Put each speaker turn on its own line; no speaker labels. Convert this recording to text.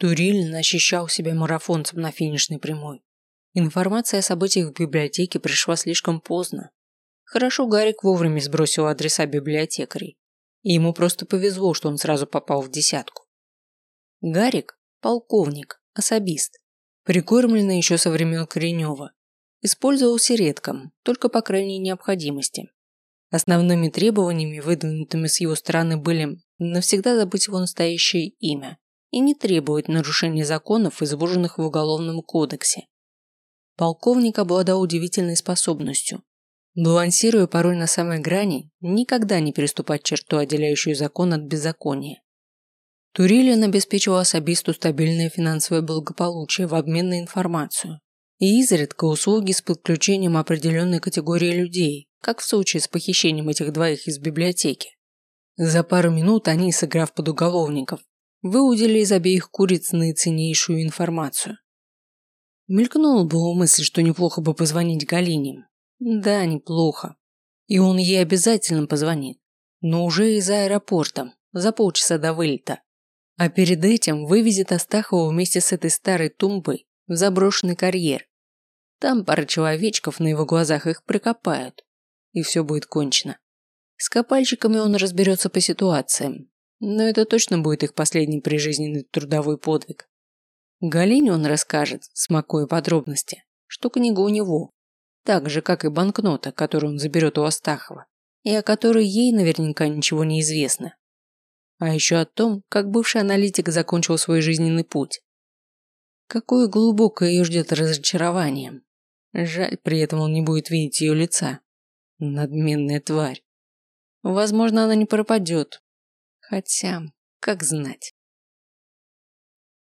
Турилин ощущал себя марафонцем на финишной прямой. Информация о событиях в библиотеке пришла слишком поздно. Хорошо Гарик вовремя сбросил адреса библиотекарей. И ему просто повезло, что он сразу попал в десятку. Гарик – полковник, особист, прикормленный еще со времен Коренева. Использовался редко, только по крайней необходимости. Основными требованиями, выдвинутыми с его стороны, были навсегда забыть его настоящее имя и не требовать нарушения законов, изложенных в Уголовном кодексе. Полковник обладал удивительной способностью. Балансируя порой на самой грани, никогда не переступать черту, отделяющую закон от беззакония. Турилин обеспечивал особисту стабильное финансовое благополучие в обмен на информацию и изредка услуги с подключением определенной категории людей, как в случае с похищением этих двоих из библиотеки. За пару минут они, сыграв под уголовников, выудили из обеих куриц наиценнейшую информацию. Мелькнула была мысль, что неплохо бы позвонить Галине. Да, неплохо. И он ей обязательно позвонит. Но уже из аэропорта, за полчаса до вылета. А перед этим вывезет Астахова вместе с этой старой тумбой в заброшенный карьер. Там пара человечков на его глазах их прикопают. И все будет кончено. С копальщиками он разберется по ситуациям, но это точно будет их последний прижизненный трудовой подвиг. Галине он расскажет, смакуя подробности, что книга у него, так же, как и банкнота, которую он заберет у Астахова, и о которой ей наверняка ничего не известно. А еще о том, как бывший аналитик закончил свой жизненный путь. Какое глубокое ее ждет разочарование. Жаль, при этом он не будет видеть ее лица. Надменная тварь. Возможно, она не пропадет. Хотя, как знать.